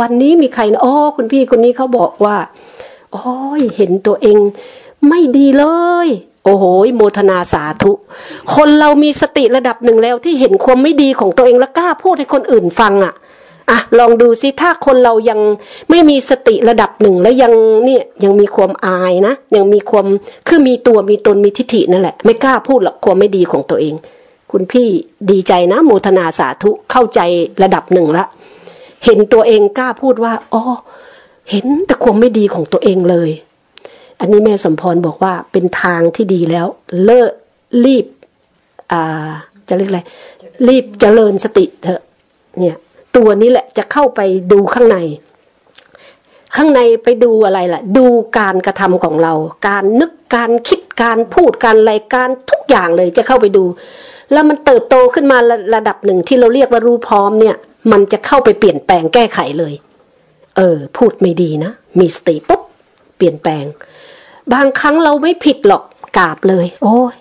วันนี้มีใครอ๋อคุณพี่คนนี้เขาบอกว่าโอ้ยเห็นตัวเอง ไม่ดีเลย โอ้โหโมทนาสาธุ คนเรามีสติระดับหนึ่งแล้วที่เห็นความไม่ดีของตัวเองแล้วกล้าพูดให้คนอื่นฟังอะ่ะอะลองดูสิถ้าคนเรายังไม่มีสติระดับหนึ่งแล้วยังเนี่ยยังมีความอายนะ ยังมีความคือมีตัวมีตนมีทิฏฐินั่นแหละ ไม่กล้าพูดหรอกความไม่ดีของตัวเอง คุณพี่ดีใจนะโมทนาสาธุเข้าใจระดับหนึ่งละ เห็นตัวเองกล้าพูดว่าอ๋อเห็นแต่ความไม่ดีของตัวเองเลย อันนี้แม่สมพรบอกว่าเป็นทางที่ดีแล้ว เลิกรีบอ่าจะเรียกอะไรรีบเจริญสติเถอะเนี่ยตัวนี้แหละจะเข้าไปดูข้างใน ข้างในไปดูอะไรล่ะ ดูการกระทำของเรา การนึกการคิดการพูดการอะไรการทุกอย่างเลยจะเข้าไปดู แล้วมันเติบโตขึ้นมาระระดับหนึ่งที่เราเรียกว่ารู้พร้อมเนี่ย มันจะเข้าไปเปลี่ยนแปลงแก้ไขเลย เออ พูดไม่ดีนะ มีสติปุ๊บเปลี่ยนแปลง บางครั้งเราไม่ผิดหรอกกราบเลย โอ้ย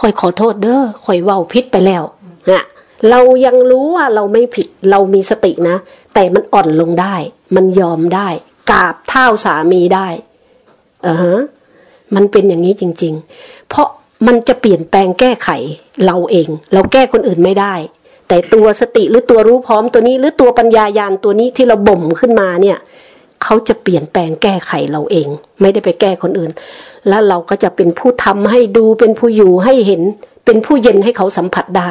คอยขอโทษเด้อคอยเว้าพิษไปแล้วนะเรายังรู้ว่าเราไม่ผิดเรามีสตินะ แต่มันอ่อนลงได้ มันยอมได้กราบเท่าสามีได้เออฮะมันเป็นอย่างนี้จริง ๆ เพราะมันจะเปลี่ยนแปลงแก้ไขเราเอง เราแก้คนอื่นไม่ได้ แต่ตัวสติหรือตัวรู้พร้อมตัวนี้ หรือตัวปัญญายาณตัวนี้ที่เราบ่มขึ้นมาเนี่ย เขาจะเปลี่ยนแปลงแก้ไขเราเอง ไม่ได้ไปแก้คนอื่น แล้วเราก็จะเป็นผู้ทำให้ดูเป็นผู้อยู่ให้เห็น เป็นผู้เย็นให้เขาสัมผัสได้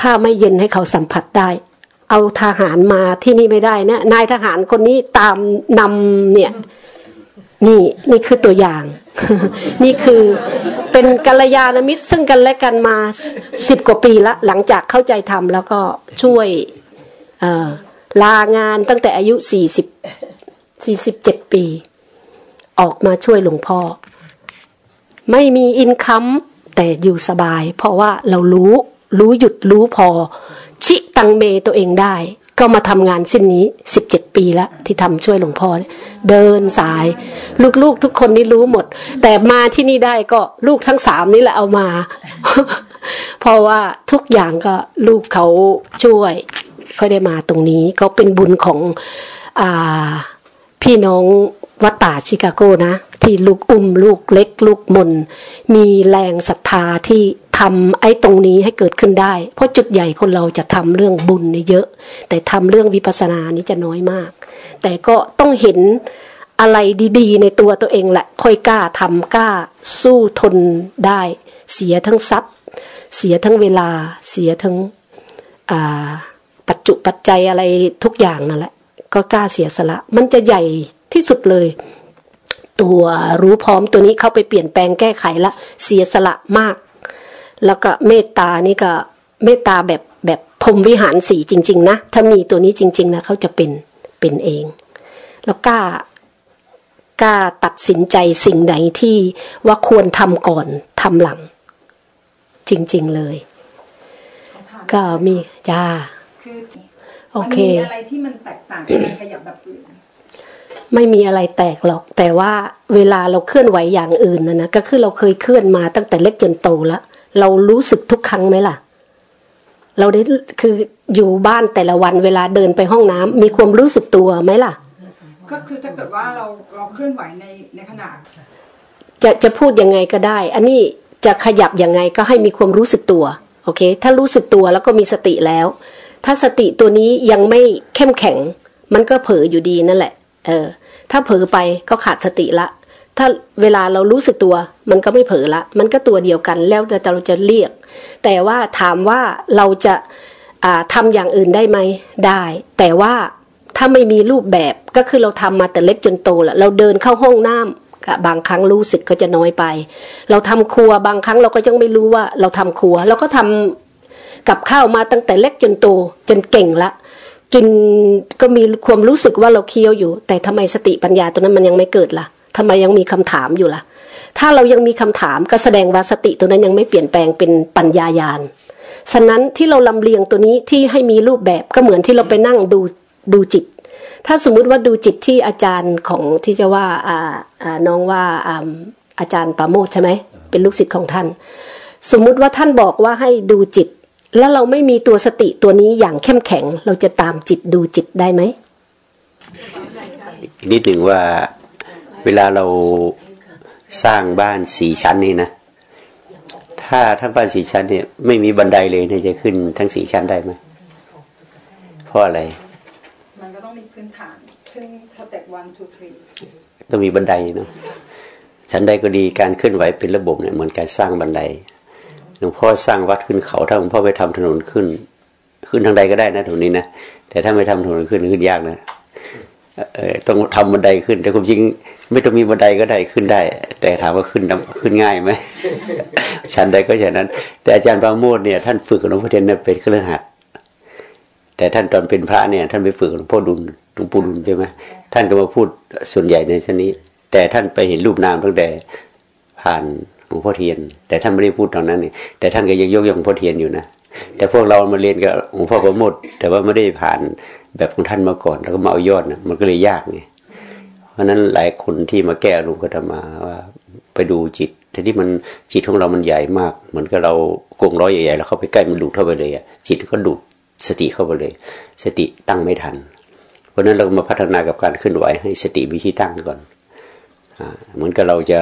ถ้าไม่เย็นให้เขาสัมผัสได้ เอาทหารมาที่นี่ไม่ได้นะนายทหารคนนี้ตามนำเนี่ยนี่นี่คือตัวอย่าง นี่คือเป็นกัลยาณมิตรซึ่งกันและกันมาสิบกว่าปีละ หลังจากเข้าใจทำแล้วก็ช่วย ลางานตั้งแต่อายุสี่สิบสี่สิบเจ็ดปี ออกมาช่วยหลวงพ่อ ไม่มีอินคัมแต่อยู่สบาย เพราะว่าเรารู้รู้หยุดรู้พอ ชิตังเมตัวเองได้ ก็มาทำงานสิ้นนี้สิบเจ็ดปีแล้วที่ทำช่วยหลวงพ่อ เดินสาย ลูกๆทุกคนนี่รู้หมด แต่มาที่นี่ได้ก็ลูกทั้งสามนี่แหละเอามา เพราะว่าทุกอย่างก็ลูกเขาช่วย ก็ได้มาตรงนี้ก็เป็นบุญของอพี่น้องวัดตาชิคาโกนะ ที่ลูกอุ้มลูกเล็ก ลูกมน มีแรงศรัทธาที่ทำไอ้ตรงนี้ให้เกิดขึ้นได้ เพราะจุดใหญ่คนเราจะทำเรื่องบุญนี่เยอะ แต่ทำเรื่องวิปัสสนานี้จะน้อยมาก แต่ก็ต้องเห็นอะไรดีๆ ในตัวตัวเองแหละ ค่อยกล้าทำกล้าสู้ทนได้ เสียทั้งทรัพย์ เสียทั้งเวลา เสียทั้ง ปัจจุปัจจัยอะไรทุกอย่างนั่นแหละ ก็กล้าเสียสละ มันจะใหญ่ที่สุดเลย ตัวรู้พร้อมตัวนี้เข้าไปเปลี่ยนแปลงแก้ไขละ เสียสละมาก แล้วก็เมตตานี่ก็เมตตาแบบแบบพรมวิหารสีจริง ๆ นะ ถ้ามีตัวนี้จริง ๆ นะเขาจะเป็นเป็นเอง แล้วกล้ากล้าตัดสินใจสิ่งไหนที่ว่าควรทำก่อนทำหลัง จริง ๆ เลย ก็มีจ้า คือโอเคมีอะไรที่มันแตกต่างกันขยับแบบอื่นไม่มีอะไรแตกหรอก แต่ว่าเวลาเราเคลื่อนไหวอย่างอื่นนะนะก็คือเราเคยเคลื่อนมาตั้งแต่เล็กจนโตแล้วเรารู้สึกทุกครั้งไหมล่ะ เราได้คืออยู่บ้านแต่ละวันเวลาเดินไปห้องน้ำมีความรู้สึกตัวไหมล่ะ ก็คือถ้าเกิดว่าเราเราเคลื่อนไหวในในขณะจะจะพูดยังไงก็ได้ อันนี้จะขยับยังไงก็ให้มีความรู้สึกตัวโอเค ถ้ารู้สึกตัวแล้วก็มีสติแล้ว ถ้าสติตัวนี้ยังไม่เข้มแข็ง มันก็เผลออยู่ดีนั่นแหละ เออ ถ้าเผลอไปก็ขาดสติละ ถ้าเวลาเรารู้สึกตัว มันก็ไม่เผลอละ มันก็ตัวเดียวกันแล้วแต่เราจะเรียก แต่ว่าถามว่าเราจะทำอย่างอื่นได้ไหมได้ แต่ว่าถ้าไม่มีรูปแบบก็คือเราทำมาแต่เล็กจนโตแหละเราเดินเข้าห้องน้ำบางครั้งรู้สึกก็จะน้อยไป เราทำครัวบางครั้งเราก็ยังไม่รู้ว่าเราทำครัว เราก็ทำ กับข้าวมาตั้งแต่เล็กจนโตจนเก่งละ กินก็มีความรู้สึกว่าเราเคี้ยวอยู่ แต่ทำไมสติปัญญาตัวนั้นมันยังไม่เกิดละ่ะทำไมยังมีคำถามอยู่ละ่ะ ถ้าเรายังมีคำถามก็แสดงว่าสติตัวนั้นยังไม่เปลี่ยนแปลงเป็นปัญญายานฉะนั้นที่เราลำเลียงตัวนี้ที่ให้มีรูปแบบก็เหมือนที่เราไปนั่งดูดูจิต ถ้าสมมุติว่าดูจิตที่อาจารย์ของที่จะว่าอ่าอ่าน้องว่าอ่าอาจารย์ปาโมทใช่ไหมเป็นลูกศิษย์ของท่าน สมมุติว่าท่านบอกว่าให้ดูจิต แล้วเราไม่มีตัวสติตัวนี้อย่างเข้มแข็ง เราจะตามจิตดูจิตได้ไหมนิดหนึ่งว่าเวลาเราสร้างบ้านสี่ชั้นนี่นะ ถ้าทั้งบ้านสี่ชั้นเนี่ยไม่มีบันไดเลยเนี่ยจะขึ้นทั้งสี่ชั้นได้ไหมเพราะอะไร มันก็ต้องมีพื้นฐานขึ้นสเต็ป one two three ต้องมีบันไดเนาะชั้นใดก็ดีการเคลื่อนไหวเป็นระบบเนี่ยเหมือนการสร้างบันไดห ลวงพ่อสร้างวัดขึ้นเขาถ้าหลวงพ่อไปทำถนนขึ้น ขึ้นทางใดก็ได้นะตรงนี้นะแต่ถ้าไม่ทำถนนขึ้นขึ้นยากนะเออต้องทำบันไดขึ้น แต่ความจริง ไม่ต้องมีบันไดก็ได้ขึ้นได้ แต่ถามว่าขึ้นขึ้นง่ายไหมชั้นใดก็อย่างนั้น แต่อาจารย์ปราโมทเนี่ยท่านฝึกหลวงพ่อเทียนเป็นเครื่องหัดแต่ท่านตอนเป็นพระเนี่ย ท่านไปฝึกหลวงพ่อดุลหลวงปู่ดุลใช่ไหมท่านก็มาพูดส่วนใหญ่ในชนี้ แต่ท่านไปเห็นรูปนามตั้งแต่ผ่าน ลวงพ่อเทียน แต่ท่านไม่ได้พูดตอนนั้นนี่แต่ท่านก็ยังยกย่องหลวงพ่อเทียนอยู่นะแต่พวกเรามาเรียนกับหลวงพ่อประมทแต่ว่าไม่ได้ผ่านแบบของท่านมาก่อน แล้วก็มาเอายอดนะมันก็เลยยากไงเพราะนั้นหลายคนที่มาแก้ลุงก็ทมาว่าไปดูจิตแต่ที่มันจิตของเรามันใหญ่มาก เหมือนกับเรากงร้อยใหญ่ๆแล้วเข้าไปใกล้มันดูดเข้าไปเลยอะจิตก็ดูดสติเข้าไปเลย สติตั้งไม่ทัน เพราะนั้นเรามาพัฒนากับการเคลื่อนไหวให้สติมีที่ตั้งก่อนเหมือนกับเราจะ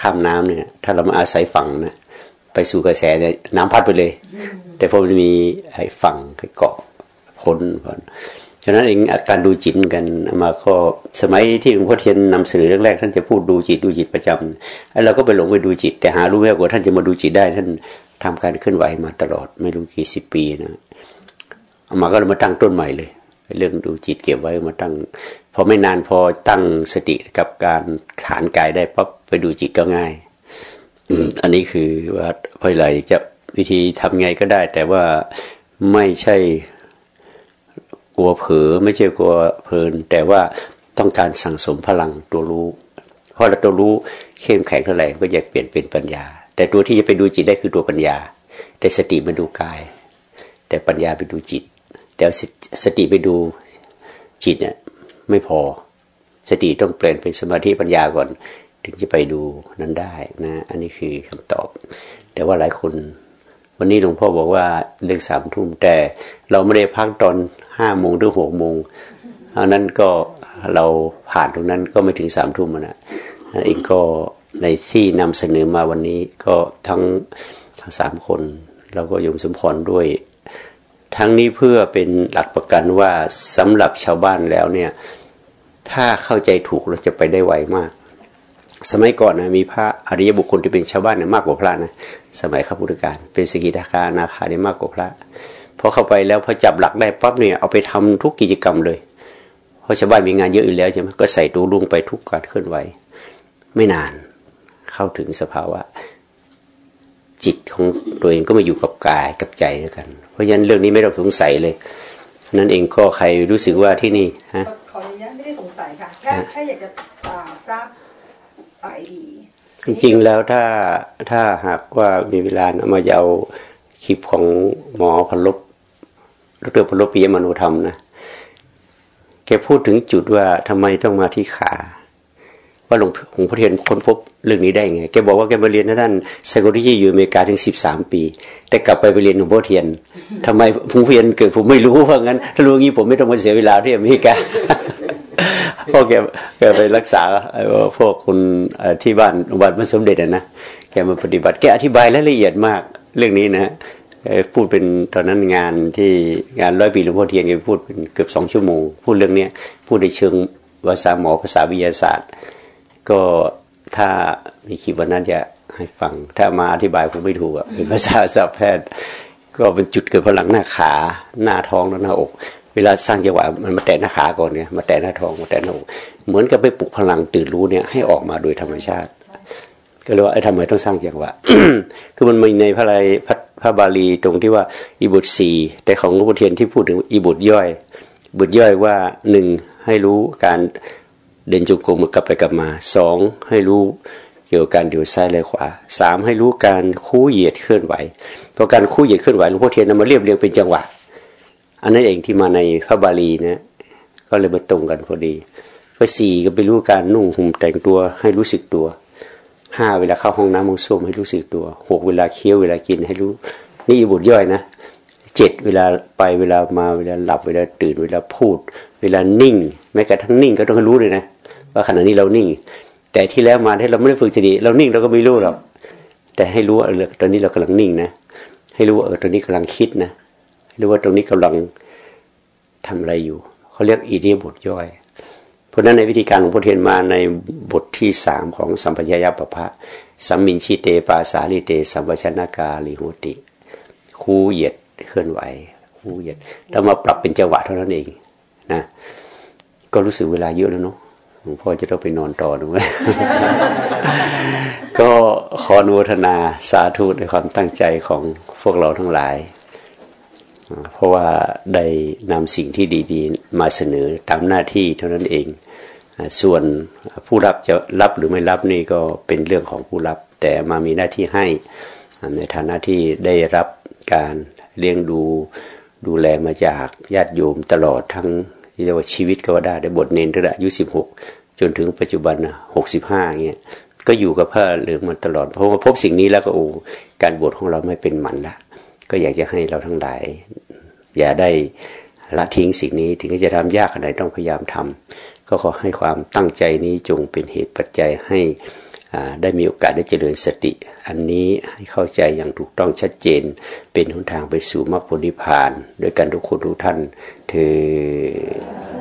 ข้ามน้ำเนี่ย ถ้าเรามาอาศัยฝั่งนะไปสู่กระแสเนี่ยน้ำพัดไปเลย แต่พอมันมีไอ้ฝั่งไอ้เกาะพ้นฉะนั้นเองอาการดูจิตกันมาก็สมัยที่หลวงพ่อเทียนนำเสนอแรกๆท่านจะพูดดูจิตดูจิตประจำไอ้เราก็ไปหลงไปดูจิต แต่หารู้ไหมว่าท่านจะมาดูจิตได้ ท่านทำการเคลื่อนไหวมาตลอดไม่รู้กี่สิบปีนะเอามาก็เลยมาตั้งต้นใหม่เลย เรื่องดูจิตเก็บไว้มาตั้ง พอไม่นานพอตั้งสติกับการฐานกายได้ปั๊บไปดูจิตก็ง่ายอันนี้คือว่าพอไหลจะวิธีทำไงก็ได้ แต่ว่าไม่ใช่กลัวเผลอไม่ใช่กลัวเพลิน แต่ว่าต้องการสั่งสมพลังตัวรู้เพราะเราตัวรู้เข้มแข็งเท่าไหร่ก็จะเปลี่ยนเป็นปัญญา แต่ตัวที่จะไปดูจิตได้คือตัวปัญญา แต่สติมาดูกาย แต่ปัญญาไปดูจิต แต่สติไปดูจิตเนี่ย ไม่พอ สติต้องเปลี่ยนเป็นสมาธิปัญญาก่อน ถึงจะไปดูนั้นได้นะ อันนี้คือคำตอบ แต่ว่าหลายคน วันนี้หลวงพ่อบอกว่าเลิกสามทุ่มแต่เราไม่ได้พักตอนห้าโมงหรือหกโมงเพราะนั้นก็เราผ่านตรงนั้นก็ไม่ถึงสามทุ่มนะเองก็ในที่นำเสนอมาวันนี้ก็ทั้งทั้งสามคน เราก็ยมสมพรด้วย ทั้งนี้เพื่อเป็นหลักประกันว่าสำหรับชาวบ้านแล้วเนี่ย ถ้าเข้าใจถูกเราจะไปได้ไวมาก สมัยก่อนนะมีพระอริยบุคคลที่เป็นชาวบ้านเนี่ยมากกว่าพระนะสมัยข้าพุทธการเป็นสกิทาคานาคาเนี่ยมากกว่าพระพอเข้าไปแล้วพอจับหลักได้ปั๊บเนี่ยเอาไปทำทุกกิจกรรมเลย เพราะชาวบ้านมีงานเยอะอยู่แล้วใช่ไหมก็ใส่ตูลุงไปทุกการเคลื่อนไหว ไม่นานเข้าถึงสภาวะ จิตของตัวเองก็มาอยู่กับกายกับใจด้วยกัน เพราะฉะนั้นเรื่องนี้ไม่ต้องสงสัยเลย นั่นเองก็ใครรู้สึกว่าที่นี่ฮะขออนุญาตไม่ได้สงสัยค่ะแค่แค่อยากจะทราบไอดีจริงๆแล้วถ้าถ้าหากว่ามีเวลาเอามาจะเอาคลิปของหมอพลบดรพลบปิยมโนธรรมนะแกพูดถึงจุดว่าทำไมต้องมาที่ขา ว่าหลวงหลวงพ่อเทียนค้นพบเรื่องนี้ได้ไง แกบอกว่าแกมาเรียนด้านไซโคโลจีอยู่อเมริกาถึงสิบสามปี แต่กลับไปไปเรียนหลวงพ่อเทียนทำไมหลวงพ่อเทียนเกิดผมไม่รู้ว่างั้น ถ้ารู้งี้ผมไม่ต้องมาเสียเวลาที่อเมริกาพวกแกแกไปรักษาพวกคนที่บ้านโรงพยาบาลพระสมเด็จนะแกมาปฏิบัติแกอธิบายรายละเอียดมากเรื่องนี้นะพูดเป็นตอนนั้นงานที่งานร้อยปีหลวงพ่อเทียนแกพูดเป็นเกือบสองชั่วโมง พูดเรื่องนี้พูดในเชิงภาษาหมอภาษาวิทยาศาสตร์ ก็ถ้ามีคลิปวันนั้นจะให้ฟัง ถ้ามาอธิบายผมไม่ถูกอะเป็นภาษาสัพแพทย์ ก็เป็นจุดเกิดพลังหน้าขา หน้าท้องแล้วหน้าอก เวลาสร้างจังหวะมันมาแตะหน้าขาก่อนเนี่ยมาแตะหน้าท้องมาแตะหน้าอกเหมือนกับไปปลุกพลังตื่นรู้เนี่ยให้ออกมาโดยธรรมชาติ ก็เลยว่าไอ้ทำไมต้องสร้างจังหวะคือมันมีในพระไยพระบาลีตรงที่ว่าอิบุตรสี่แต่ของหลวงพ่อเทียนที่พูดถึงอิบุตรย่อย บุตรย่อยว่าหนึ่งให้รู้การ เดินจุกมกลับไปกลับมาสองให้รู้เกี่ยวกับการอยู่ซ้ายและขวาสามให้รู้การคู่เหยียดเคลื่อนไหวเพราะการคู่เหยียดเคลื่อนไหวหลวงพ่อเทียนนำมาเรียบเรียงเป็นจังหวะ อันนั้นเองที่มาในพระบาลีนะก็เลยมาตรงกันพอดี ก็สี่ก็ไปรู้การนุ่งห่มแต่งตัวให้รู้สึกตัวห้าเวลาเข้าห้องน้ำห้องส้วมให้รู้สึกตัวหกเวลาเคี้ยวเวลากินให้รู้ นี่บทย่อยนะเจ็ดเวลาไปเวลามาเวลาหลับเวลาตื่นเวลาพูด เวลานิ่ง แม้กระทั่งนิ่งก็ต้องรู้เลยนะ ว่าขณะนี้เรานิ่ง แต่ที่แล้วมาที่เราไม่ได้ฝึกสติเรานิ่งเราก็ไม่รู้หรอกแต่ให้รู้ว่าเออตอนนี้เรากำลังนิ่งนะให้รู้ว่าเออตอนนี้กำลังคิดนะให้รู้ว่าตรงนี้กำลังทำอะไรอยู่เขาเรียกอีเดียบทย่อย เพราะนั้นในวิธีการของพระเทียนมาในบทที่สามของสัมปชัญญะปะพะสัมมินชิเตปาสาลิเต สัมปชนากาลิโหติคู่เหยียดเคลื่อนไหวคู่เหยียดแล้วมาปรับเป็นจังหวะเท่านั้นเองนะก็รู้สึกเวลาเยอะแล้วเนาะ หลวงพ่อจะต้องไปนอนต่อหรือไม่ก็ขออนุโมทนาสาธุในความตั้งใจของพวกเราทั้งหลาย เพราะว่าได้นำสิ่งที่ดีๆ มาเสนอตามหน้าที่เท่านั้นเอง ส่วนผู้รับจะรับหรือไม่รับนี่ก็เป็นเรื่องของผู้รับ แต่มามีหน้าที่ให้ในฐานะที่ได้รับการเลี้ยงดูดูแลมาจากญาติโยมตลอดทั้ง เรียกว่าชีวิตก็ว่าได้ได้บทเนนตั้งแต่อายุสิบหกจนถึงปัจจุบันหกสิบห้าเงี้ยก็อยู่กับพระเหลืองมาตลอด เพราะว่าพบสิ่งนี้แล้วก็โอ้การบวชของเราไม่เป็นหมันละก็อยากจะให้เราทั้งหลาย อย่าได้ละทิ้งสิ่งนี้ถึงจะทำยากขนาดต้องพยายามทำก็ขอให้ความตั้งใจนี้จงเป็นเหตุปัจจัยให้ได้มีโอกาสได้เจริญสติ อันนี้ให้เข้าใจอย่างถูกต้องชัดเจน เป็นหนทางไปสู่มรรคผลนิพพาน ด้วยกันทุกคนทุกท่านเธอ